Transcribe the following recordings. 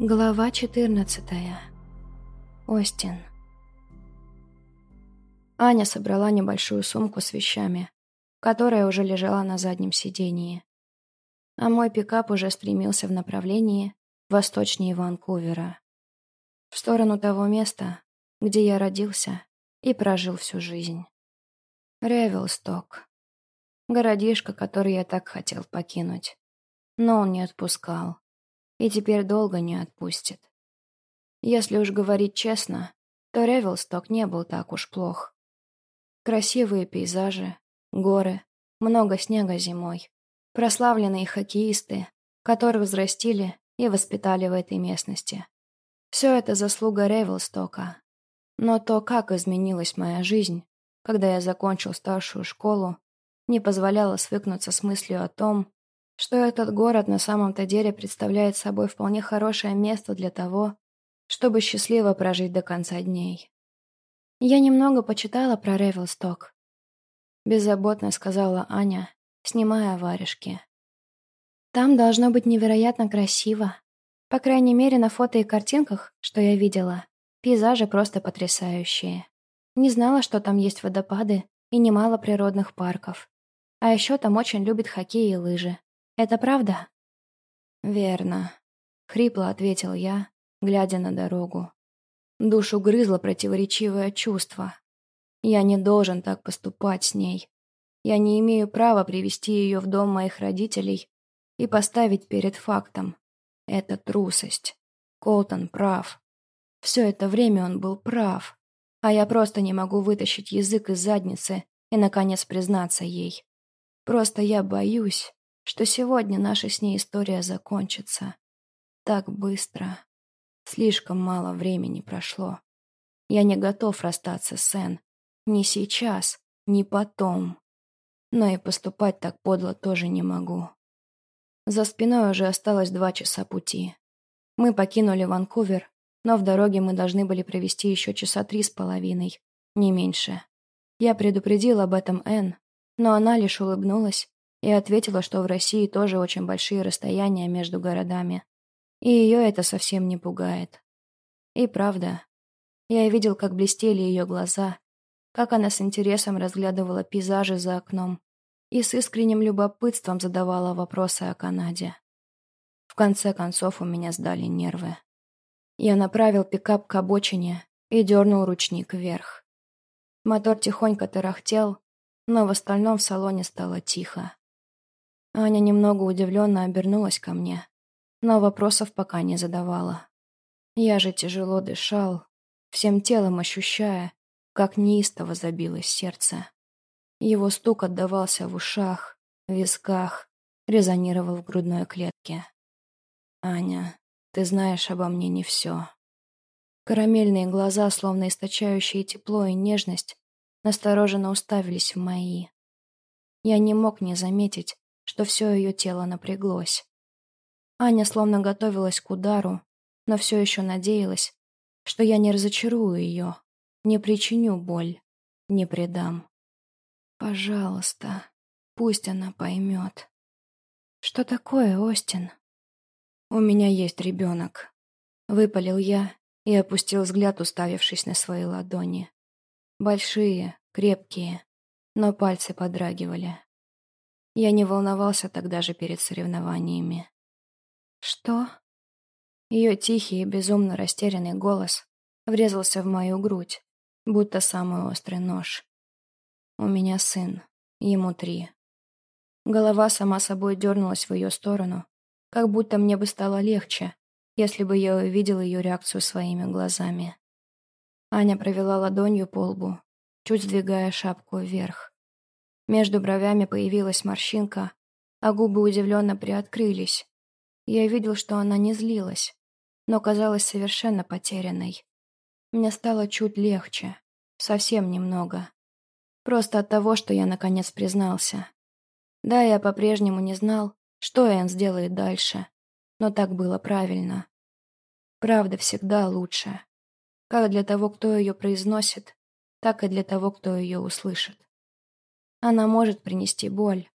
Глава 14. Остин. Аня собрала небольшую сумку с вещами, которая уже лежала на заднем сидении. А мой пикап уже стремился в направлении восточнее Ванкувера. В сторону того места, где я родился и прожил всю жизнь. Ревелсток. Городишко, который я так хотел покинуть. Но он не отпускал и теперь долго не отпустит. Если уж говорить честно, то Ревелсток не был так уж плох. Красивые пейзажи, горы, много снега зимой, прославленные хоккеисты, которых взрастили и воспитали в этой местности. Все это заслуга Ревелстока. Но то, как изменилась моя жизнь, когда я закончил старшую школу, не позволяло свыкнуться с мыслью о том, что этот город на самом-то деле представляет собой вполне хорошее место для того, чтобы счастливо прожить до конца дней. Я немного почитала про Ревелсток. Беззаботно сказала Аня, снимая варежки. Там должно быть невероятно красиво. По крайней мере, на фото и картинках, что я видела, пейзажи просто потрясающие. Не знала, что там есть водопады и немало природных парков. А еще там очень любят хоккей и лыжи. Это правда?» «Верно», — хрипло ответил я, глядя на дорогу. Душу грызло противоречивое чувство. Я не должен так поступать с ней. Я не имею права привести ее в дом моих родителей и поставить перед фактом. Это трусость. Колтон прав. Все это время он был прав, а я просто не могу вытащить язык из задницы и, наконец, признаться ей. Просто я боюсь, что сегодня наша с ней история закончится. Так быстро. Слишком мало времени прошло. Я не готов расстаться с Эн. Ни сейчас, ни потом. Но и поступать так подло тоже не могу. За спиной уже осталось два часа пути. Мы покинули Ванкувер, но в дороге мы должны были провести еще часа три с половиной, не меньше. Я предупредил об этом Эн, но она лишь улыбнулась и ответила, что в России тоже очень большие расстояния между городами, и ее это совсем не пугает. И правда, я видел, как блестели ее глаза, как она с интересом разглядывала пейзажи за окном и с искренним любопытством задавала вопросы о Канаде. В конце концов у меня сдали нервы. Я направил пикап к обочине и дернул ручник вверх. Мотор тихонько тарахтел, но в остальном в салоне стало тихо. Аня немного удивленно обернулась ко мне, но вопросов пока не задавала. Я же тяжело дышал, всем телом ощущая, как неистово забилось сердце. Его стук отдавался в ушах, висках, резонировал в грудной клетке. «Аня, ты знаешь обо мне не все». Карамельные глаза, словно источающие тепло и нежность, настороженно уставились в мои. Я не мог не заметить, что все ее тело напряглось. Аня словно готовилась к удару, но все еще надеялась, что я не разочарую ее, не причиню боль, не предам. Пожалуйста, пусть она поймет. Что такое, Остин? У меня есть ребенок. Выпалил я и опустил взгляд, уставившись на свои ладони. Большие, крепкие, но пальцы подрагивали. Я не волновался тогда же перед соревнованиями. «Что?» Ее тихий и безумно растерянный голос врезался в мою грудь, будто самый острый нож. «У меня сын, ему три». Голова сама собой дернулась в ее сторону, как будто мне бы стало легче, если бы я увидел ее реакцию своими глазами. Аня провела ладонью по лбу, чуть сдвигая шапку вверх. Между бровями появилась морщинка, а губы удивленно приоткрылись. Я видел, что она не злилась, но казалась совершенно потерянной. Мне стало чуть легче, совсем немного. Просто от того, что я наконец признался. Да, я по-прежнему не знал, что Энн сделает дальше, но так было правильно. Правда всегда лучше. Как для того, кто ее произносит, так и для того, кто ее услышит. Она может принести боль,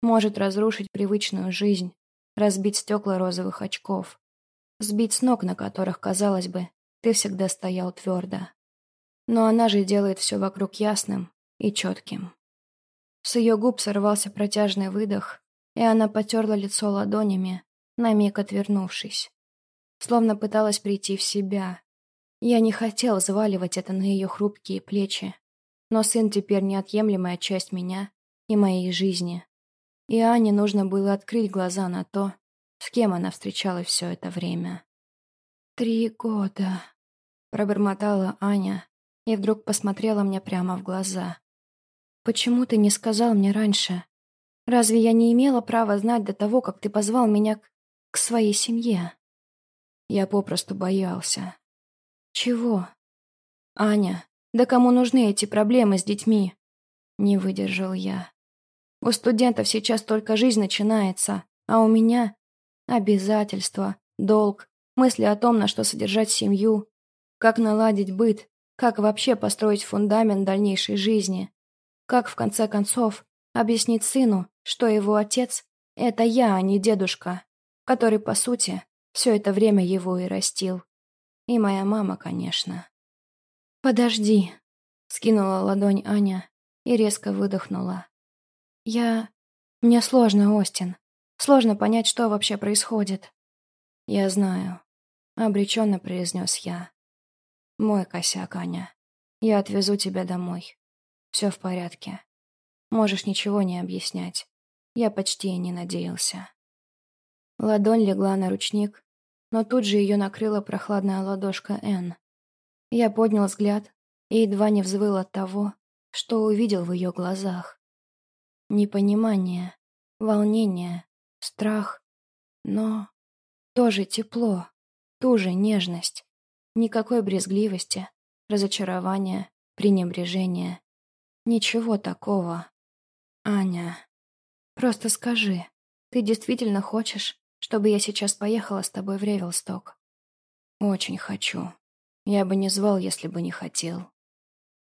может разрушить привычную жизнь, разбить стекла розовых очков. Сбить с ног, на которых, казалось бы, ты всегда стоял твердо. Но она же делает все вокруг ясным и четким. С ее губ сорвался протяжный выдох, и она потерла лицо ладонями, на миг отвернувшись. Словно пыталась прийти в себя. Я не хотел взваливать это на ее хрупкие плечи, но сын теперь неотъемлемая часть меня и моей жизни. И Ане нужно было открыть глаза на то, с кем она встречалась все это время. «Три года», — пробормотала Аня и вдруг посмотрела мне прямо в глаза. «Почему ты не сказал мне раньше? Разве я не имела права знать до того, как ты позвал меня к, к своей семье?» Я попросту боялся. «Чего?» «Аня, да кому нужны эти проблемы с детьми?» Не выдержал я. «У студентов сейчас только жизнь начинается, а у меня обязательства, долг, мысли о том, на что содержать семью, как наладить быт, как вообще построить фундамент дальнейшей жизни, как, в конце концов, объяснить сыну, что его отец — это я, а не дедушка, который, по сути, все это время его и растил. И моя мама, конечно. «Подожди», — скинула ладонь Аня и резко выдохнула. «Я... Мне сложно, Остин. Сложно понять, что вообще происходит». «Я знаю», — обреченно произнес я. «Мой косяк, Аня. Я отвезу тебя домой. Все в порядке. Можешь ничего не объяснять. Я почти и не надеялся». Ладонь легла на ручник, но тут же ее накрыла прохладная ладошка Энн. Я поднял взгляд и едва не взвыл от того, что увидел в ее глазах. Непонимание, волнение, страх, но тоже тепло, ту же нежность, никакой брезгливости, разочарования, пренебрежения. Ничего такого. Аня, просто скажи, ты действительно хочешь, чтобы я сейчас поехала с тобой в Ревелсток? Очень хочу. Я бы не звал, если бы не хотел.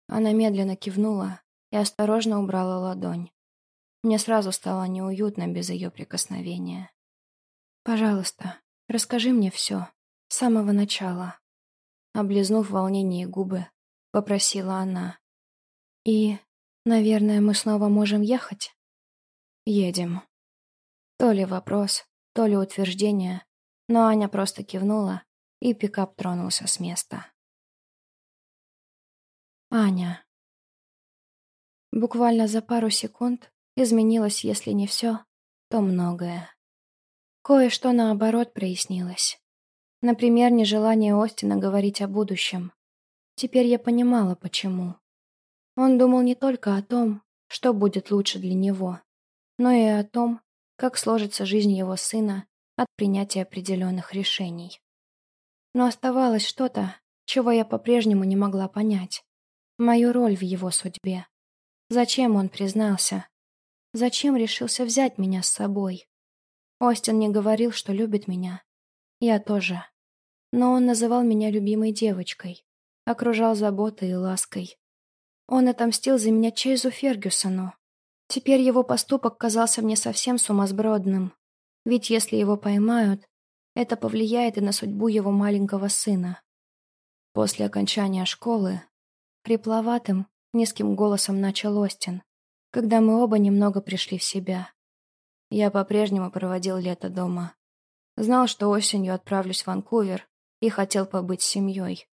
Она медленно кивнула и осторожно убрала ладонь. Мне сразу стало неуютно без ее прикосновения. «Пожалуйста, расскажи мне все, с самого начала». Облизнув волнение губы, попросила она. «И, наверное, мы снова можем ехать?» «Едем». То ли вопрос, то ли утверждение, но Аня просто кивнула и пикап тронулся с места. Аня. Буквально за пару секунд изменилось, если не все, то многое. Кое-что, наоборот, прояснилось. Например, нежелание Остина говорить о будущем. Теперь я понимала, почему. Он думал не только о том, что будет лучше для него, но и о том, как сложится жизнь его сына от принятия определенных решений. Но оставалось что-то, чего я по-прежнему не могла понять. Мою роль в его судьбе. Зачем он признался? Зачем решился взять меня с собой? Остин не говорил, что любит меня. Я тоже. Но он называл меня любимой девочкой, окружал заботой и лаской. Он отомстил за меня Чейзу Фергюсону. Теперь его поступок казался мне совсем сумасбродным. Ведь если его поймают, это повлияет и на судьбу его маленького сына. После окончания школы, хрипловатым, низким голосом начал Остин, когда мы оба немного пришли в себя. Я по-прежнему проводил лето дома. Знал, что осенью отправлюсь в Ванкувер и хотел побыть с семьей.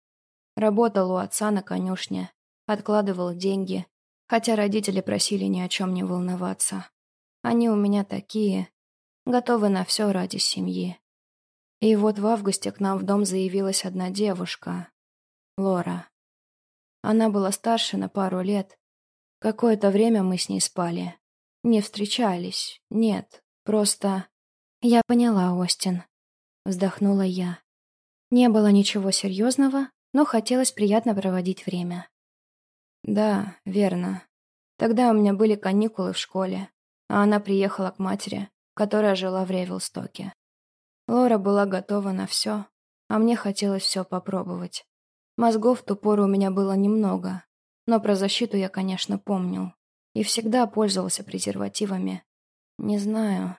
Работал у отца на конюшне, откладывал деньги, хотя родители просили ни о чем не волноваться. Они у меня такие, готовы на все ради семьи. И вот в августе к нам в дом заявилась одна девушка. Лора. Она была старше на пару лет. Какое-то время мы с ней спали. Не встречались, нет, просто... Я поняла, Остин. Вздохнула я. Не было ничего серьезного, но хотелось приятно проводить время. Да, верно. Тогда у меня были каникулы в школе, а она приехала к матери, которая жила в Ревелстоке. Лора была готова на все, а мне хотелось все попробовать. Мозгов в ту пору у меня было немного, но про защиту я, конечно, помнил. И всегда пользовался презервативами. Не знаю.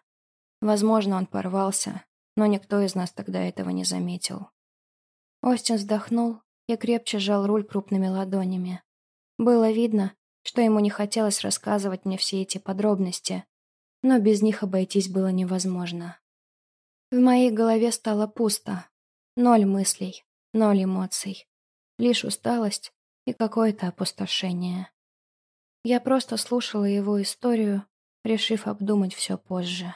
Возможно, он порвался, но никто из нас тогда этого не заметил. Остин вздохнул и крепче сжал руль крупными ладонями. Было видно, что ему не хотелось рассказывать мне все эти подробности, но без них обойтись было невозможно. В моей голове стало пусто. Ноль мыслей, ноль эмоций. Лишь усталость и какое-то опустошение. Я просто слушала его историю, решив обдумать все позже.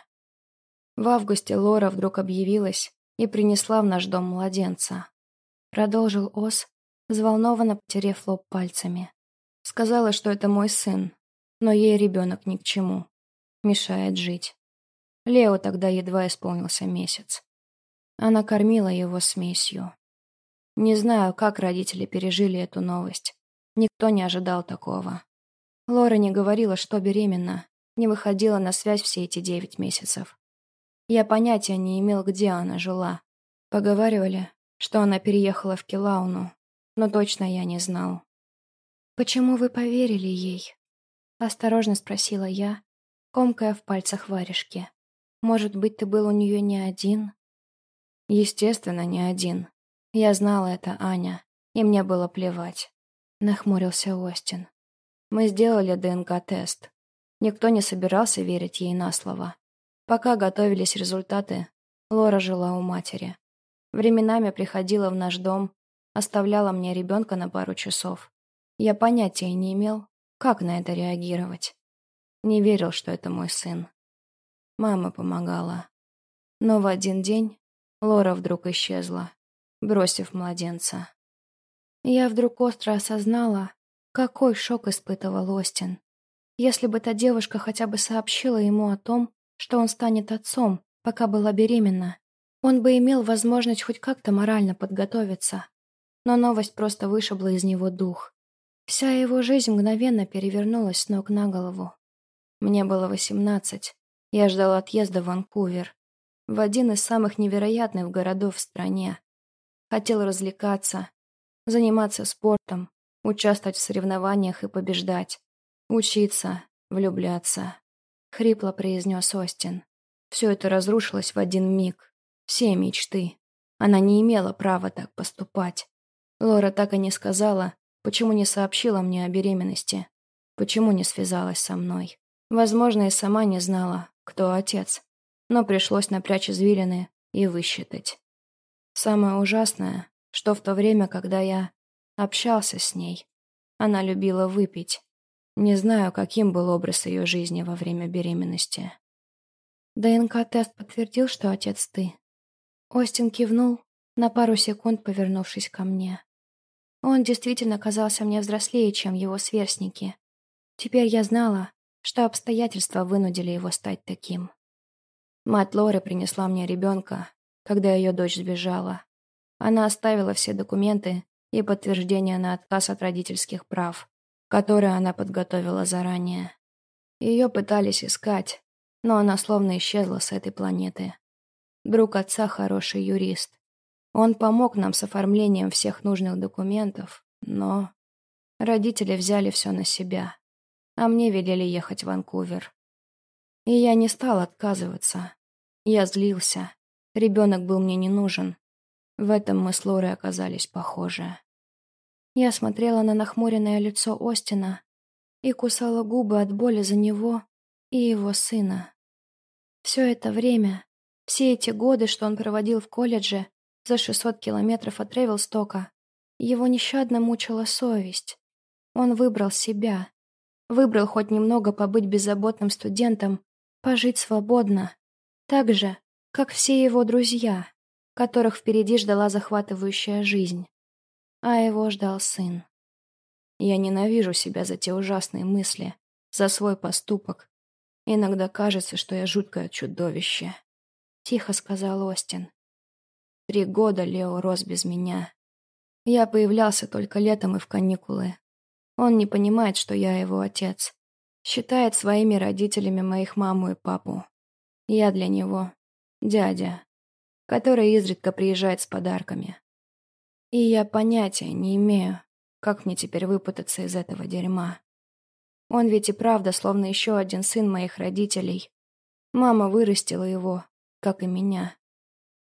В августе Лора вдруг объявилась и принесла в наш дом младенца. Продолжил Ос, взволнованно потерев лоб пальцами. Сказала, что это мой сын, но ей ребенок ни к чему. Мешает жить. Лео тогда едва исполнился месяц. Она кормила его смесью. Не знаю, как родители пережили эту новость. Никто не ожидал такого. Лора не говорила, что беременна, не выходила на связь все эти девять месяцев. Я понятия не имел, где она жила. Поговаривали, что она переехала в Килауну, но точно я не знал. «Почему вы поверили ей?» Осторожно спросила я, комкая в пальцах варежки. «Может быть, ты был у нее не один?» «Естественно, не один. Я знала это, Аня, и мне было плевать», — нахмурился Остин. «Мы сделали ДНК-тест. Никто не собирался верить ей на слово. Пока готовились результаты, Лора жила у матери. Временами приходила в наш дом, оставляла мне ребенка на пару часов. Я понятия не имел, как на это реагировать. Не верил, что это мой сын. Мама помогала. Но в один день Лора вдруг исчезла, бросив младенца. Я вдруг остро осознала, какой шок испытывал Остин. Если бы та девушка хотя бы сообщила ему о том, что он станет отцом, пока была беременна, он бы имел возможность хоть как-то морально подготовиться. Но новость просто вышибла из него дух. Вся его жизнь мгновенно перевернулась с ног на голову. Мне было восемнадцать. Я ждал отъезда в Ванкувер. В один из самых невероятных городов в стране. Хотел развлекаться, заниматься спортом, участвовать в соревнованиях и побеждать. Учиться, влюбляться. Хрипло произнес Остин. Все это разрушилось в один миг. Все мечты. Она не имела права так поступать. Лора так и не сказала, Почему не сообщила мне о беременности? Почему не связалась со мной? Возможно, и сама не знала, кто отец. Но пришлось напрячь извилины и высчитать. Самое ужасное, что в то время, когда я общался с ней, она любила выпить. Не знаю, каким был образ ее жизни во время беременности. ДНК-тест подтвердил, что отец ты. Остин кивнул, на пару секунд повернувшись ко мне. Он действительно казался мне взрослее, чем его сверстники. Теперь я знала, что обстоятельства вынудили его стать таким. Мать Лоры принесла мне ребенка, когда ее дочь сбежала. Она оставила все документы и подтверждение на отказ от родительских прав, которые она подготовила заранее. Ее пытались искать, но она словно исчезла с этой планеты. Друг отца хороший юрист, он помог нам с оформлением всех нужных документов, но... Родители взяли все на себя, а мне велели ехать в Ванкувер. И я не стал отказываться. Я злился. Ребенок был мне не нужен. В этом мы с Лорой оказались похожи. Я смотрела на нахмуренное лицо Остина и кусала губы от боли за него и его сына. Все это время, все эти годы, что он проводил в колледже, за 600 километров от Ревелстока. Его нещадно мучила совесть. Он выбрал себя. Выбрал хоть немного побыть беззаботным студентом, пожить свободно. Так же, как все его друзья, которых впереди ждала захватывающая жизнь. А его ждал сын. Я ненавижу себя за те ужасные мысли, за свой поступок. Иногда кажется, что я жуткое чудовище. Тихо сказал Остин. Три года Лео рос без меня. Я появлялся только летом и в каникулы. Он не понимает, что я его отец. Считает своими родителями моих маму и папу. Я для него дядя, который изредка приезжает с подарками. И я понятия не имею, как мне теперь выпутаться из этого дерьма. Он ведь и правда словно еще один сын моих родителей. Мама вырастила его, как и меня.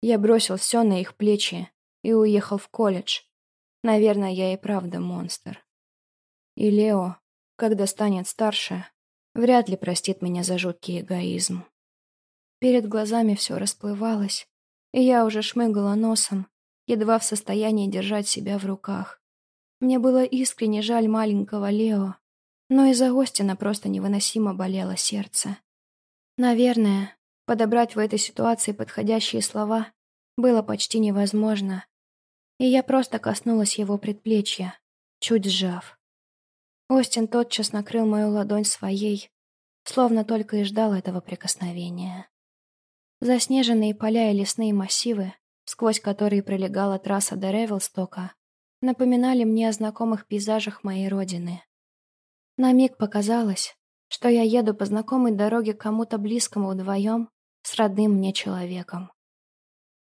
Я бросил все на их плечи и уехал в колледж. Наверное, я и правда монстр. И Лео, когда станет старше, вряд ли простит меня за жуткий эгоизм. Перед глазами все расплывалось, и я уже шмыгала носом, едва в состоянии держать себя в руках. Мне было искренне жаль маленького Лео, но из-за Остина просто невыносимо болело сердце. Наверное, подобрать в этой ситуации подходящие слова было почти невозможно, и я просто коснулась его предплечья, чуть сжав. Остин тотчас накрыл мою ладонь своей, словно только и ждал этого прикосновения. Заснеженные поля и лесные массивы, сквозь которые пролегала трасса до Ревелстока, напоминали мне о знакомых пейзажах моей родины. На миг показалось, что я еду по знакомой дороге к кому-то близкому вдвоем с родным мне человеком.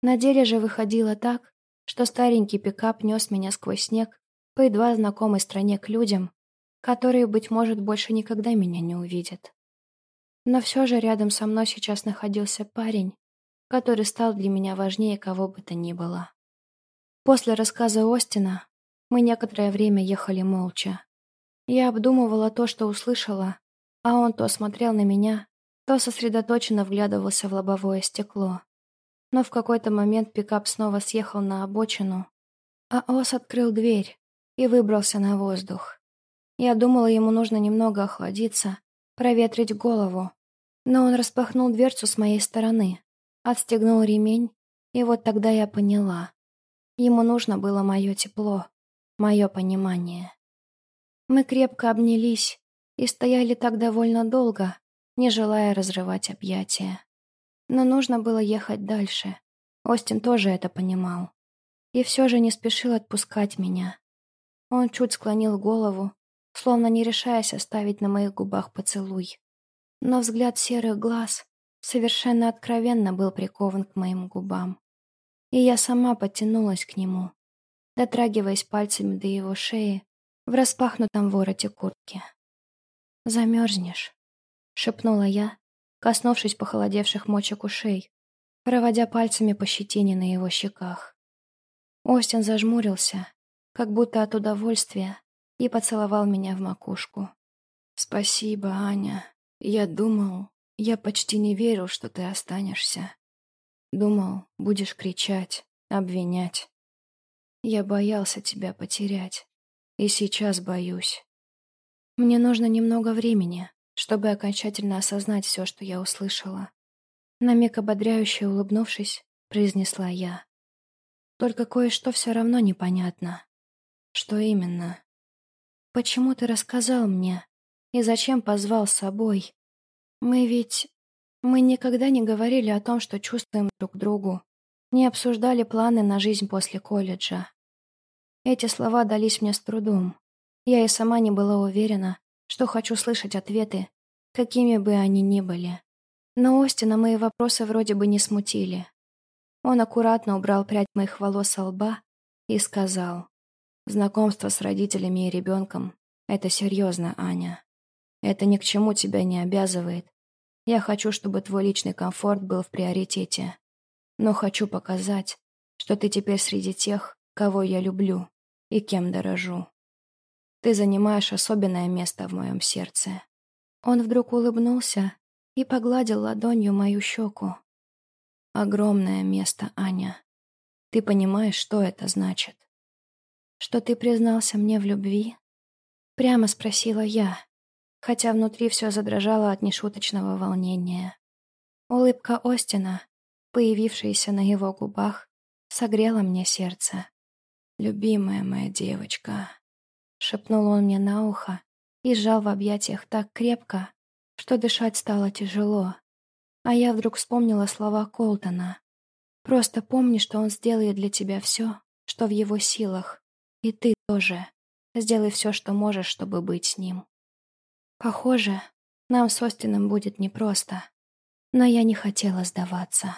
На деле же выходило так, что старенький пикап нес меня сквозь снег по едва знакомой стране к людям, которые, быть может, больше никогда меня не увидят. Но все же рядом со мной сейчас находился парень, который стал для меня важнее кого бы то ни было. После рассказа Остина мы некоторое время ехали молча. Я обдумывала то, что услышала, а он то смотрел на меня, то сосредоточенно вглядывался в лобовое стекло. Но в какой-то момент пикап снова съехал на обочину, а Ос открыл дверь и выбрался на воздух. Я думала, ему нужно немного охладиться, проветрить голову. Но он распахнул дверцу с моей стороны, отстегнул ремень, и вот тогда я поняла. Ему нужно было мое тепло, мое понимание. Мы крепко обнялись и стояли так довольно долго, не желая разрывать объятия. Но нужно было ехать дальше. Остин тоже это понимал. И все же не спешил отпускать меня. Он чуть склонил голову, словно не решаясь оставить на моих губах поцелуй. Но взгляд серых глаз совершенно откровенно был прикован к моим губам. И я сама потянулась к нему, дотрагиваясь пальцами до его шеи в распахнутом вороте куртки. «Замерзнешь», — шепнула я, коснувшись похолодевших мочек ушей, проводя пальцами по щетине на его щеках. Остин зажмурился, как будто от удовольствия, и поцеловал меня в макушку. «Спасибо, Аня. Я думал, я почти не верил, что ты останешься. Думал, будешь кричать, обвинять. Я боялся тебя потерять. И сейчас боюсь. Мне нужно немного времени, чтобы окончательно осознать все, что я услышала. На миг ободряюще улыбнувшись, произнесла я. Только кое-что все равно непонятно. Что именно? Почему ты рассказал мне? И зачем позвал с собой? Мы ведь... Мы никогда не говорили о том, что чувствуем друг другу. Не обсуждали планы на жизнь после колледжа. Эти слова дались мне с трудом. Я и сама не была уверена, что хочу слышать ответы, какими бы они ни были. Но Остина мои вопросы вроде бы не смутили. Он аккуратно убрал прядь моих волос со лба и сказал, Знакомство с родителями и ребенком — это серьезно, Аня. Это ни к чему тебя не обязывает. Я хочу, чтобы твой личный комфорт был в приоритете. Но хочу показать, что ты теперь среди тех, кого я люблю и кем дорожу. Ты занимаешь особенное место в моем сердце. Он вдруг улыбнулся и погладил ладонью мою щеку. Огромное место, Аня. Ты понимаешь, что это значит? Что ты признался мне в любви?» Прямо спросила я, хотя внутри все задрожало от нешуточного волнения. Улыбка Остина, появившаяся на его губах, согрела мне сердце. «Любимая моя девочка», — шепнул он мне на ухо и сжал в объятиях так крепко, что дышать стало тяжело. А я вдруг вспомнила слова Колтона. «Просто помни, что он сделает для тебя все, что в его силах, и ты тоже. Сделай все, что можешь, чтобы быть с ним. Похоже, нам с Остином будет непросто. Но я не хотела сдаваться.